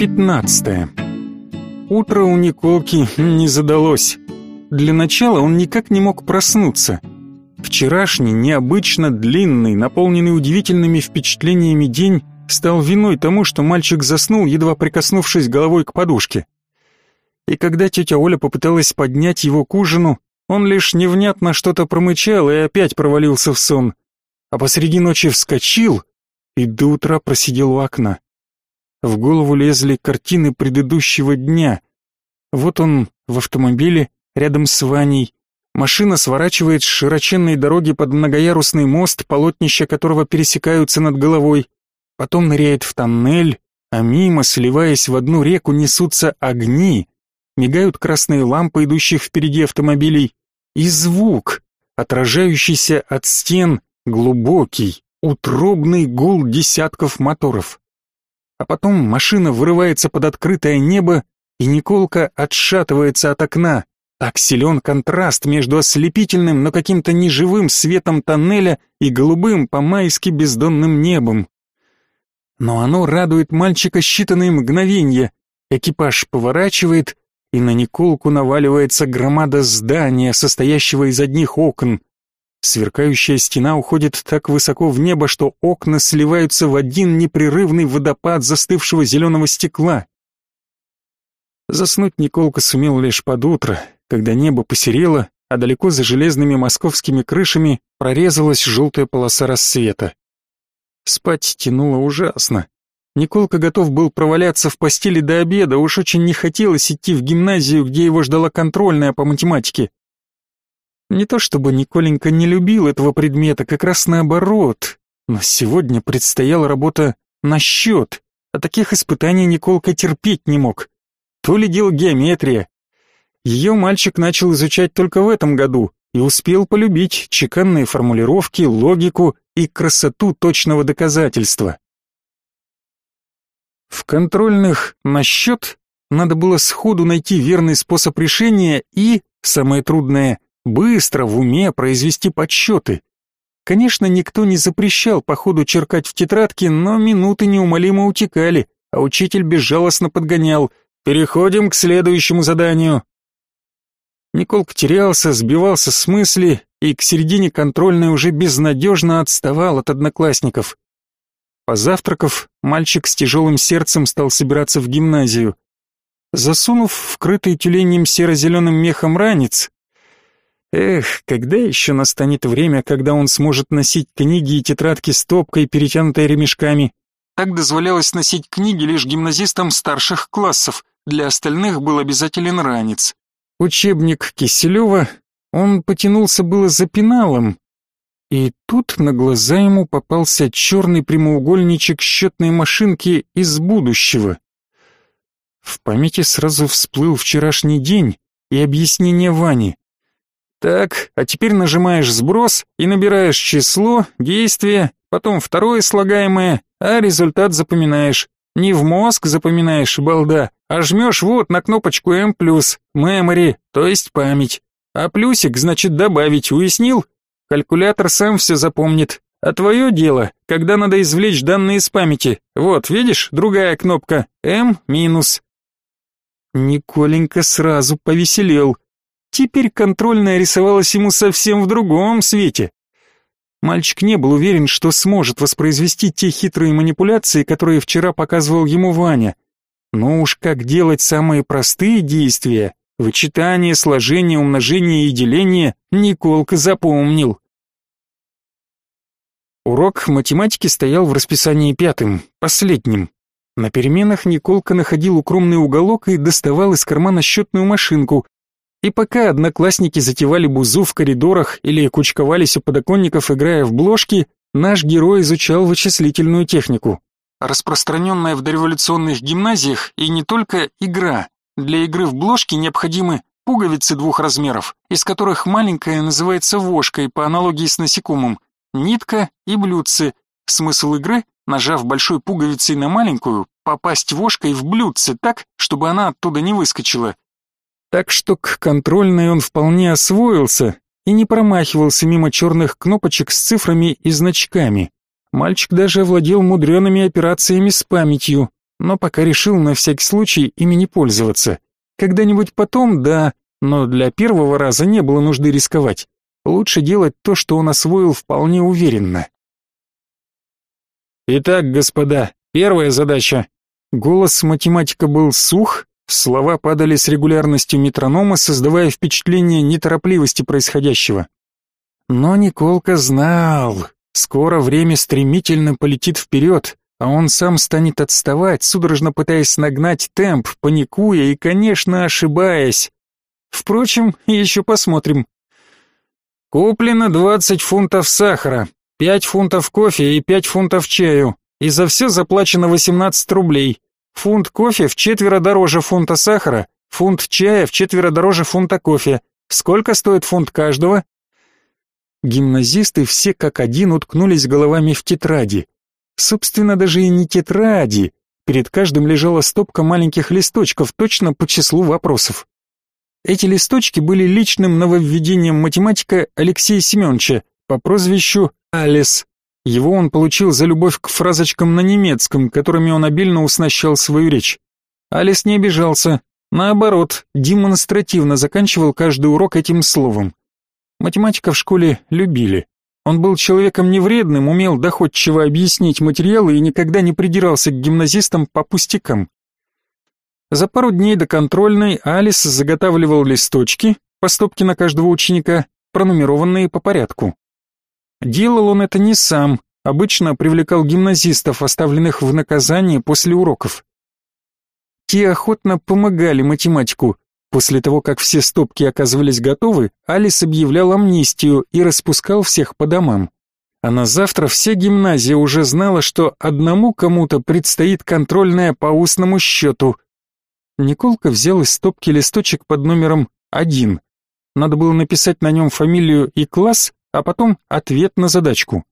15. Утро у Николки не задалось. Для начала он никак не мог проснуться. Вчерашний, необычно длинный, наполненный удивительными впечатлениями день стал виной тому, что мальчик заснул, едва прикоснувшись головой к подушке. И когда тетя Оля попыталась поднять его к ужину, он лишь невнятно что-то промычал и опять провалился в сон, а посреди ночи вскочил и до утра просидел у окна. В голову лезли картины предыдущего дня. Вот он в автомобиле, рядом с Ваней. Машина сворачивает с широченной дороги под многоярусный мост, полотнища которого пересекаются над головой. Потом ныряет в тоннель, а мимо, сливаясь в одну реку, несутся огни. Мигают красные лампы, идущих впереди автомобилей. И звук, отражающийся от стен, глубокий, утробный гул десятков моторов. А потом машина вырывается под открытое небо, и Николка отшатывается от окна. Так силен контраст между ослепительным, но каким-то неживым светом тоннеля и голубым по-майски бездонным небом. Но оно радует мальчика считанные мгновения. Экипаж поворачивает, и на Николку наваливается громада здания, состоящего из одних окон. Сверкающая стена уходит так высоко в небо, что окна сливаются в один непрерывный водопад застывшего зеленого стекла. Заснуть Николка сумел лишь под утро, когда небо посерело, а далеко за железными московскими крышами прорезалась желтая полоса рассвета. Спать тянуло ужасно. Николка готов был проваляться в постели до обеда, уж очень не хотелось идти в гимназию, где его ждала контрольная по математике. Не то чтобы Николенька не любил этого предмета, как раз наоборот, но сегодня предстояла работа на счет, а таких испытаний Николка терпеть не мог. То ли дело геометрия. Ее мальчик начал изучать только в этом году и успел полюбить чеканные формулировки, логику и красоту точного доказательства. В контрольных на счет надо было сходу найти верный способ решения и, самое трудное, быстро в уме произвести подсчеты. Конечно, никто не запрещал по ходу черкать в тетрадке, но минуты неумолимо утекали, а учитель безжалостно подгонял. «Переходим к следующему заданию». Николка терялся, сбивался с мысли и к середине контрольной уже безнадежно отставал от одноклассников. Позавтракав, мальчик с тяжелым сердцем стал собираться в гимназию. Засунув вкрытый тюленем серо-зеленым мехом ранец, Эх, когда еще настанет время, когда он сможет носить книги и тетрадки стопкой, перетянутой ремешками? Так дозволялось носить книги лишь гимназистам старших классов, для остальных был обязателен ранец. Учебник Киселева, он потянулся было за пеналом, и тут на глаза ему попался черный прямоугольничек счетной машинки из будущего. В памяти сразу всплыл вчерашний день и объяснение Вани. Так, а теперь нажимаешь сброс и набираешь число, действие, потом второе слагаемое, а результат запоминаешь. Не в мозг запоминаешь, балда, а жмешь вот на кнопочку M+, memory, то есть память. А плюсик значит добавить, уяснил? Калькулятор сам все запомнит. А твое дело, когда надо извлечь данные из памяти. Вот, видишь, другая кнопка, M-. Николенька сразу повеселел. Теперь контрольная рисовалась ему совсем в другом свете. Мальчик не был уверен, что сможет воспроизвести те хитрые манипуляции, которые вчера показывал ему Ваня. Но уж как делать самые простые действия, вычитание, сложение, умножение и деление, Николка запомнил. Урок математики стоял в расписании пятым, последним. На переменах Николка находил укромный уголок и доставал из кармана счетную машинку, и пока одноклассники затевали бузу в коридорах или кучковались у подоконников, играя в бложки, наш герой изучал вычислительную технику. Распространенная в дореволюционных гимназиях и не только игра. Для игры в бложки необходимы пуговицы двух размеров, из которых маленькая называется вошкой по аналогии с насекомым, нитка и блюдце. Смысл игры, нажав большой пуговицей на маленькую, попасть вошкой в блюдце так, чтобы она оттуда не выскочила, так что к контрольной он вполне освоился и не промахивался мимо черных кнопочек с цифрами и значками. Мальчик даже овладел мудреными операциями с памятью. но пока решил на всякий случай ими не пользоваться. Когда-нибудь потом, да, но для первого раза не было нужды рисковать. Лучше делать то, что он освоил вполне уверенно. Итак, господа, первая задача. Голос математика был сух, слова падали с регулярностью метронома, создавая впечатление неторопливости происходящего. Но Николка знал, скоро время стремительно полетит вперед, а он сам станет отставать, судорожно пытаясь нагнать темп, паникуя и, конечно, ошибаясь. Впрочем, еще посмотрим. Куплено 20 фунтов сахара, 5 фунтов кофе и 5 фунтов чаю. И за все заплачено 18 рублей. Фунт кофе в четверо дороже фунта сахара, фунт чая в четверо дороже фунта кофе. Сколько стоит фунт каждого? Гимназисты все как один уткнулись головами в тетради. Собственно, даже и не тетради. Перед каждым лежала стопка маленьких листочков точно по числу вопросов. Эти листочки были личным нововведением математика Алексея Семеновича по прозвищу Алис. Его он получил за любовь к фразочкам на немецком, которыми он обильно уснащал свою речь. Алис не обижался, наоборот, демонстративно заканчивал каждый урок этим словом. Математика в школе любили. Он был человеком невредным, умел доходчиво объяснить материалы и никогда не придирался к гимназистам по пустякам. За пару дней до контрольной Алис заготавливал листочки, по стопке на каждого ученика, пронумерованные по порядку. Делал он это не сам, обычно привлекал гимназистов, оставленных в наказание после уроков. Те охотно помогали математику. После того, как все стопки оказывались готовы, Алис объявлял амнистию и распускал всех по домам. А на завтра вся гимназия уже знала, что одному кому-то предстоит контрольная по устному счету. Николка взял из стопки листочек под номером один. Надо было написать на нем фамилию и класс, а потом ответ на задачку.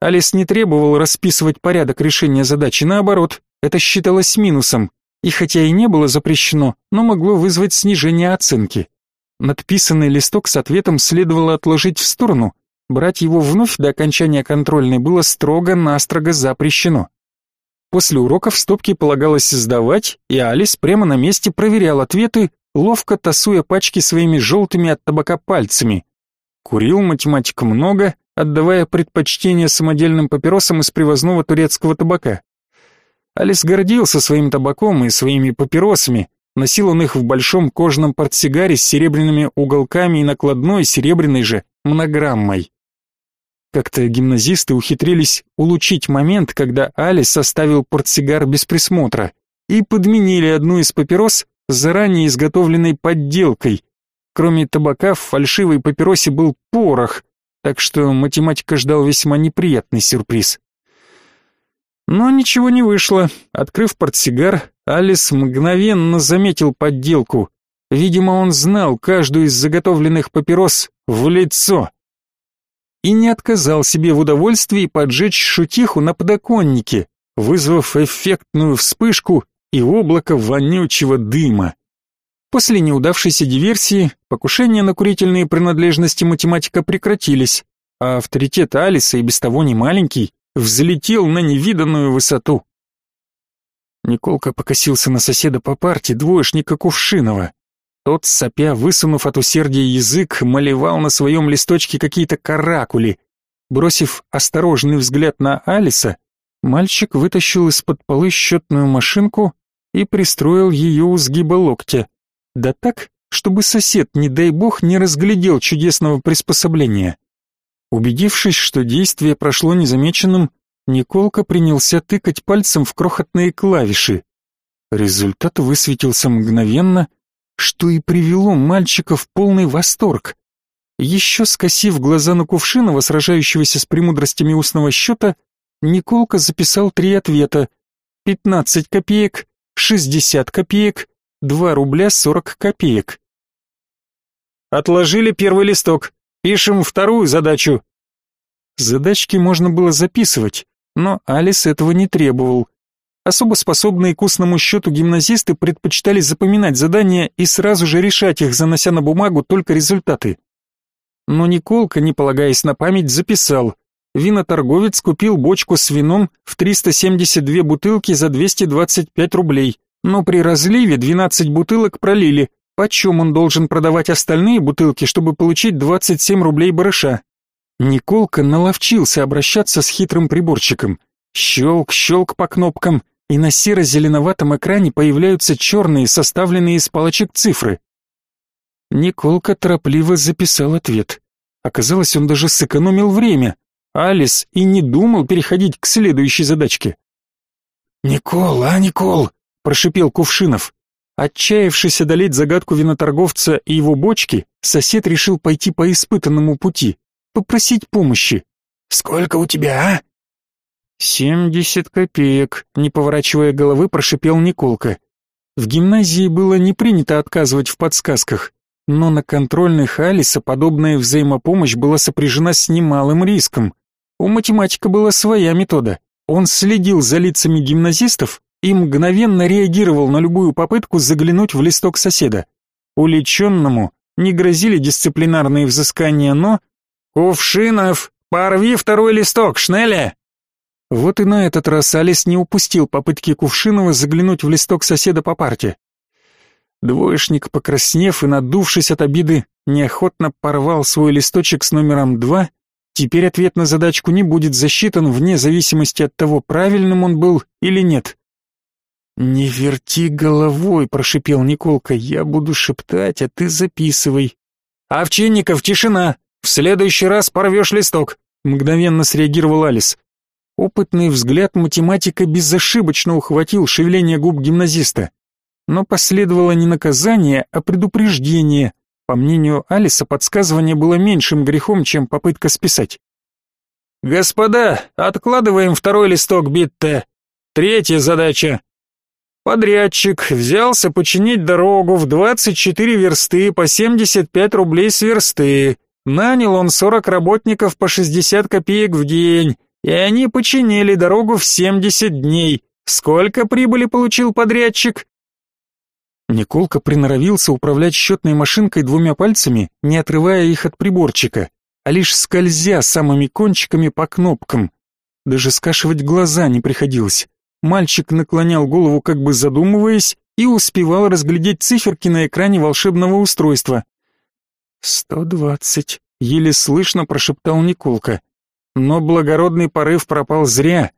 Алис не требовал расписывать порядок решения задачи, наоборот, это считалось минусом, и хотя и не было запрещено, но могло вызвать снижение оценки. Надписанный листок с ответом следовало отложить в сторону, брать его вновь до окончания контрольной было строго-настрого запрещено. После уроков стопки полагалось сдавать, и Алис прямо на месте проверял ответы, ловко тасуя пачки своими желтыми от табака пальцами. Курил математик много, отдавая предпочтение самодельным папиросам из привозного турецкого табака. Алис гордился своим табаком и своими папиросами, носил он их в большом кожаном портсигаре с серебряными уголками и накладной серебряной же монограммой. Как-то гимназисты ухитрились улучшить момент, когда Алис составил портсигар без присмотра и подменили одну из папирос заранее изготовленной подделкой, Кроме табака в фальшивой папиросе был порох, так что математика ждал весьма неприятный сюрприз. Но ничего не вышло. Открыв портсигар, Алис мгновенно заметил подделку. Видимо, он знал каждую из заготовленных папирос в лицо. И не отказал себе в удовольствии поджечь шутиху на подоконнике, вызвав эффектную вспышку и облако вонючего дыма. После неудавшейся диверсии покушения на курительные принадлежности математика прекратились, а авторитет Алиса, и без того не маленький, взлетел на невиданную высоту. Николка покосился на соседа по парте, двоечника Кувшинова. Тот, сопя, высунув от усердия язык, малевал на своем листочке какие-то каракули. Бросив осторожный взгляд на Алиса, мальчик вытащил из-под полы счетную машинку и пристроил ее у сгиба локтя. Да так, чтобы сосед, не дай бог, не разглядел чудесного приспособления. Убедившись, что действие прошло незамеченным, Николка принялся тыкать пальцем в крохотные клавиши. Результат высветился мгновенно, что и привело мальчика в полный восторг. Еще скосив глаза на Кувшинова, сражающегося с премудростями устного счета, Николка записал три ответа. пятнадцать копеек, шестьдесят копеек 2 рубля 40 копеек. Отложили первый листок. Пишем вторую задачу. Задачки можно было записывать, но Алис этого не требовал. Особо способные к устному счету гимназисты предпочитали запоминать задания и сразу же решать их, занося на бумагу только результаты. Но Николка, не полагаясь на память, записал виноторговец купил бочку с вином в 372 бутылки за 225 рублей, но при разливе 12 бутылок пролили. Почем он должен продавать остальные бутылки, чтобы получить 27 рублей барыша? Николка наловчился обращаться с хитрым приборчиком. Щелк, щелк по кнопкам, и на серо-зеленоватом экране появляются черные, составленные из палочек цифры. Николка торопливо записал ответ. Оказалось, он даже сэкономил время. Алис и не думал переходить к следующей задачке. «Никол, а, Никол!» — прошипел Кувшинов. Отчаявшись одолеть загадку виноторговца и его бочки, сосед решил пойти по испытанному пути, попросить помощи. «Сколько у тебя, а?» «Семьдесят копеек», — не поворачивая головы, прошипел Николка. В гимназии было не принято отказывать в подсказках, но на контрольных Алиса подобная взаимопомощь была сопряжена с немалым риском. У математика была своя метода. Он следил за лицами гимназистов и мгновенно реагировал на любую попытку заглянуть в листок соседа. Уличенному не грозили дисциплинарные взыскания, но... «Кувшинов, порви второй листок, Шнеля!» Вот и на этот раз Алис не упустил попытки Кувшинова заглянуть в листок соседа по парте. Двоечник, покраснев и надувшись от обиды, неохотно порвал свой листочек с номером два Теперь ответ на задачку не будет засчитан вне зависимости от того, правильным он был или нет. «Не верти головой», — прошипел Николка, — «я буду шептать, а ты записывай». «Овчинников, тишина! В следующий раз порвешь листок», — мгновенно среагировал Алис. Опытный взгляд математика безошибочно ухватил шевеление губ гимназиста. Но последовало не наказание, а предупреждение, по мнению Алиса, подсказывание было меньшим грехом, чем попытка списать. «Господа, откладываем второй листок Битте. Третья задача. Подрядчик взялся починить дорогу в 24 версты по 75 рублей с версты. Нанял он 40 работников по 60 копеек в день, и они починили дорогу в 70 дней. Сколько прибыли получил подрядчик? Николка приноровился управлять счетной машинкой двумя пальцами, не отрывая их от приборчика, а лишь скользя самыми кончиками по кнопкам. Даже скашивать глаза не приходилось. Мальчик наклонял голову, как бы задумываясь, и успевал разглядеть циферки на экране волшебного устройства. «Сто двадцать», — еле слышно прошептал Николка. Но благородный порыв пропал зря.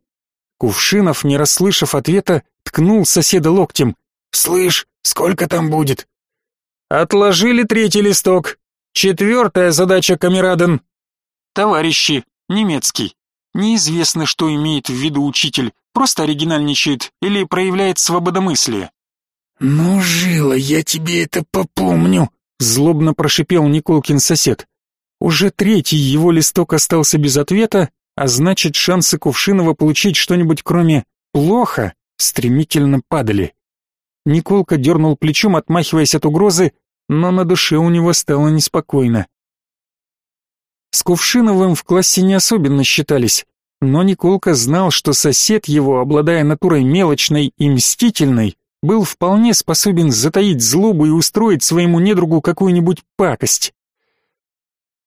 Кувшинов, не расслышав ответа, ткнул соседа локтем. «Слышь, Сколько там будет? Отложили третий листок. Четвертая задача, Камераден. Товарищи, немецкий. Неизвестно, что имеет в виду учитель. Просто оригинальничает или проявляет свободомыслие. Ну, жила, я тебе это попомню, злобно прошипел Николкин сосед. Уже третий его листок остался без ответа, а значит, шансы Кувшинова получить что-нибудь кроме плохо стремительно падали. Николка дернул плечом, отмахиваясь от угрозы, но на душе у него стало неспокойно. С Кувшиновым в классе не особенно считались, но Николка знал, что сосед его, обладая натурой мелочной и мстительной, был вполне способен затаить злобу и устроить своему недругу какую-нибудь пакость.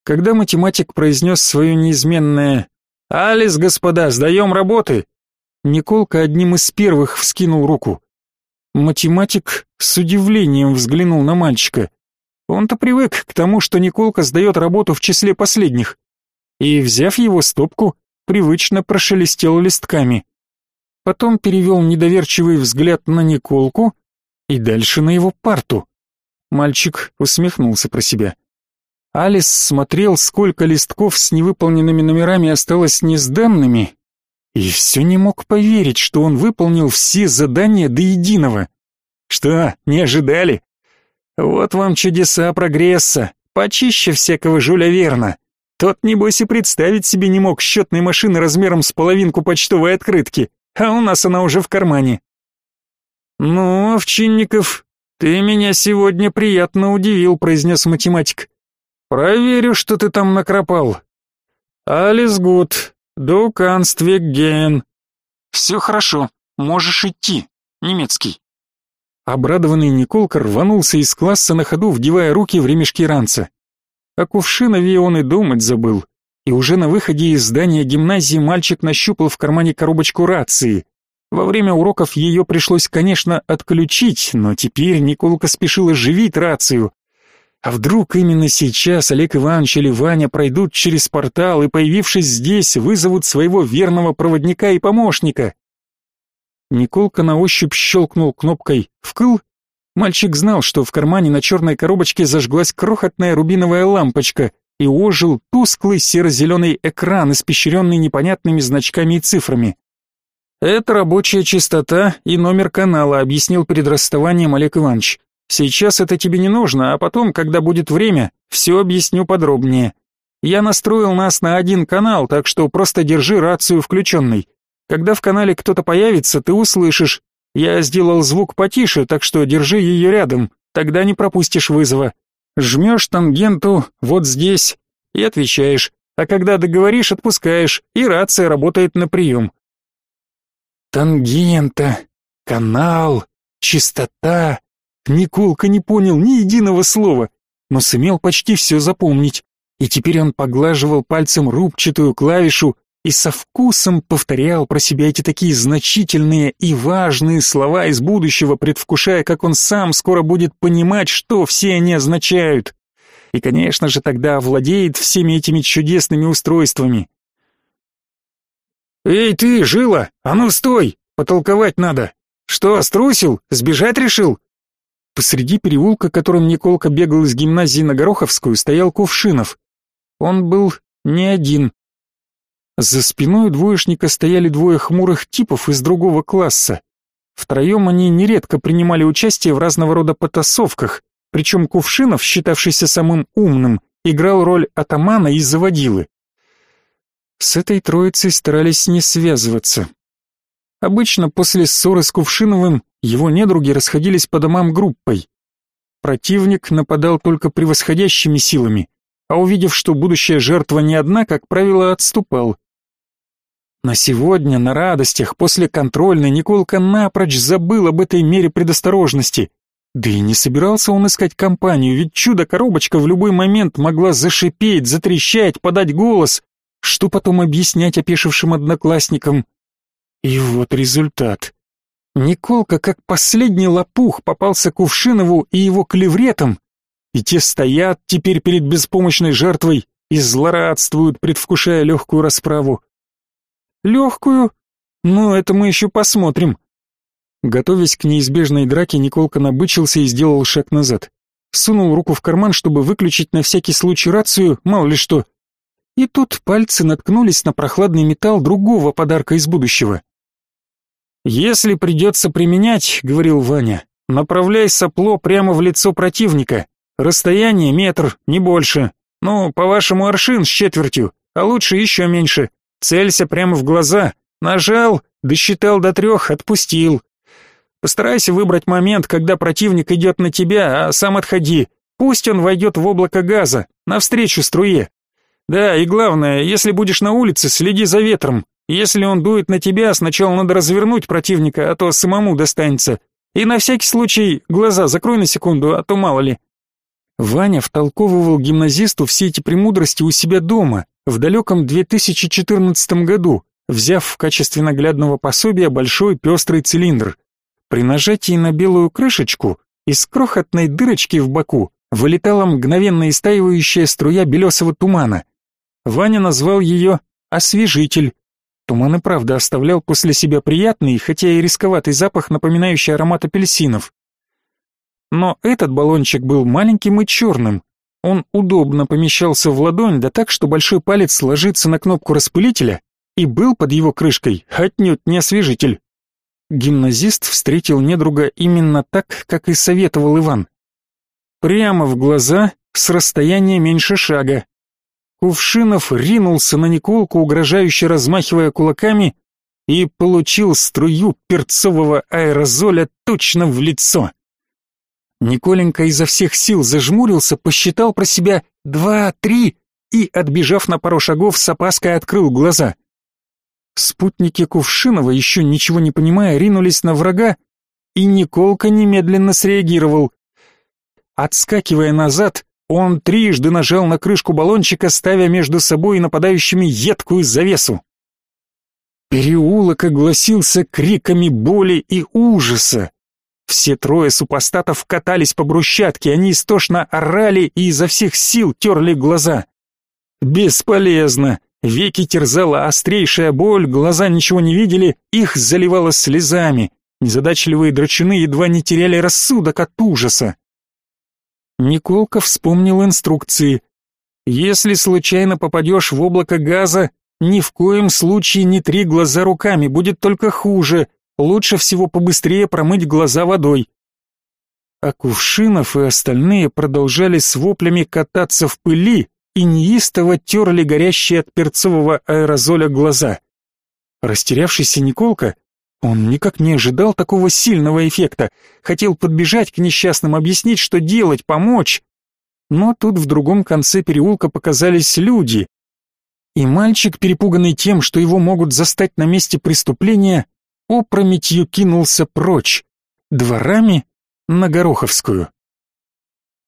Когда математик произнес свое неизменное «Алис, господа, сдаем работы!», Николка одним из первых вскинул руку. Математик с удивлением взглянул на мальчика. Он-то привык к тому, что Николка сдает работу в числе последних. И, взяв его стопку, привычно прошелестел листками. Потом перевел недоверчивый взгляд на Николку и дальше на его парту. Мальчик усмехнулся про себя. Алис смотрел, сколько листков с невыполненными номерами осталось несданными, и все не мог поверить, что он выполнил все задания до единого. Что, не ожидали? Вот вам чудеса прогресса, почище всякого Жюля Верна. Тот, небось, и представить себе не мог счетной машины размером с половинку почтовой открытки, а у нас она уже в кармане. «Ну, Овчинников, ты меня сегодня приятно удивил», — произнес математик. «Проверю, что ты там накропал». «Алис Гуд, «Du kannst weggehen». «Все хорошо, можешь идти, немецкий». Обрадованный Николка рванулся из класса на ходу, вдевая руки в ремешки ранца. О кувшинове он и думать забыл. и уже на выходе из здания гимназии мальчик нащупал в кармане коробочку рации. Во время уроков ее пришлось, конечно, отключить, но теперь Николка спешил оживить рацию. А вдруг именно сейчас Олег Иванович или Ваня пройдут через портал и, появившись здесь, вызовут своего верного проводника и помощника? Николка на ощупь щелкнул кнопкой «вкл». Мальчик знал, что в кармане на черной коробочке зажглась крохотная рубиновая лампочка и ожил тусклый серо-зеленый экран, испещренный непонятными значками и цифрами. «Это рабочая частота и номер канала», — объяснил перед расставанием Олег Иванович. Сейчас это тебе не нужно, а потом, когда будет время, все объясню подробнее. Я настроил нас на один канал, так что просто держи рацию включенной. Когда в канале кто-то появится, ты услышишь. Я сделал звук потише, так что держи ее рядом, тогда не пропустишь вызова. Жмешь тангенту вот здесь и отвечаешь, а когда договоришь, отпускаешь, и рация работает на прием. Тангента, канал, частота, Николка не понял ни единого слова, но сумел почти все запомнить, и теперь он поглаживал пальцем рубчатую клавишу и со вкусом повторял про себя эти такие значительные и важные слова из будущего, предвкушая, как он сам скоро будет понимать, что все они означают. И, конечно же, тогда овладеет всеми этими чудесными устройствами. «Эй ты, Жила, а ну стой, потолковать надо! Что, струсил, сбежать решил?» Посреди переулка, которым Николка бегал из гимназии на Гороховскую, стоял Кувшинов. Он был не один. За спиной двоечника стояли двое хмурых типов из другого класса. Втроем они нередко принимали участие в разного рода потасовках, причем Кувшинов, считавшийся самым умным, играл роль атамана и заводилы. С этой троицей старались не связываться. Обычно после ссоры с Кувшиновым его недруги расходились по домам группой. Противник нападал только превосходящими силами, а увидев, что будущая жертва не одна, как правило, отступал. На сегодня, на радостях, после контрольной, Николка напрочь забыл об этой мере предосторожности. Да и не собирался он искать компанию, ведь чудо-коробочка в любой момент могла зашипеть, затрещать, подать голос. Что потом объяснять опешившим одноклассникам? И вот результат. Николка, как последний лопух, попался Кувшинову и его клевретам, и те стоят теперь перед беспомощной жертвой и злорадствуют, предвкушая легкую расправу. Легкую? Ну, это мы еще посмотрим. Готовясь к неизбежной драке, Николка набычился и сделал шаг назад. Сунул руку в карман, чтобы выключить на всякий случай рацию, мало ли что. И тут пальцы наткнулись на прохладный металл другого подарка из будущего. «Если придется применять, — говорил Ваня, — направляй сопло прямо в лицо противника. Расстояние метр, не больше. Ну, по-вашему, аршин с четвертью, а лучше еще меньше. Целься прямо в глаза. Нажал, досчитал до трех, отпустил. Постарайся выбрать момент, когда противник идет на тебя, а сам отходи. Пусть он войдет в облако газа, навстречу струе. Да, и главное, если будешь на улице, следи за ветром. Если он дует на тебя, сначала надо развернуть противника, а то самому достанется. И на всякий случай глаза закрой на секунду, а то мало ли. Ваня втолковывал гимназисту все эти премудрости у себя дома, в далеком 2014 году, взяв в качестве наглядного пособия большой пестрый цилиндр. При нажатии на белую крышечку из крохотной дырочки в боку вылетала мгновенно истаивающая струя белесого тумана. Ваня назвал ее «освежитель», Туман и правда оставлял после себя приятный, хотя и рисковатый запах, напоминающий аромат апельсинов. Но этот баллончик был маленьким и черным. Он удобно помещался в ладонь, да так, что большой палец ложится на кнопку распылителя, и был под его крышкой отнюдь не освежитель. Гимназист встретил недруга именно так, как и советовал Иван. Прямо в глаза, с расстояния меньше шага, Кувшинов ринулся на Николку, угрожающе размахивая кулаками, и получил струю перцового аэрозоля точно в лицо. Николенька изо всех сил зажмурился, посчитал про себя два, три и, отбежав на пару шагов, с опаской открыл глаза. Спутники Кувшинова, еще ничего не понимая, ринулись на врага, и Николка немедленно среагировал. Отскакивая назад, Он трижды нажал на крышку баллончика, ставя между собой и нападающими едкую завесу. Переулок огласился криками боли и ужаса. Все трое супостатов катались по брусчатке, они истошно орали и изо всех сил терли глаза. Бесполезно. Веки терзала острейшая боль, глаза ничего не видели, их заливало слезами. Незадачливые драчуны едва не теряли рассудок от ужаса. Николка вспомнил инструкции. Если случайно попадешь в облако газа, ни в коем случае не три глаза руками, будет только хуже. Лучше всего побыстрее промыть глаза водой. А Кувшинов и остальные продолжали с воплями кататься в пыли и неистово терли горящие от перцового аэрозоля глаза. Растерявшийся Николка он никак не ожидал такого сильного эффекта. Хотел подбежать к несчастным, объяснить, что делать, помочь. Но тут в другом конце переулка показались люди. И мальчик, перепуганный тем, что его могут застать на месте преступления, опрометью кинулся прочь, дворами на Гороховскую.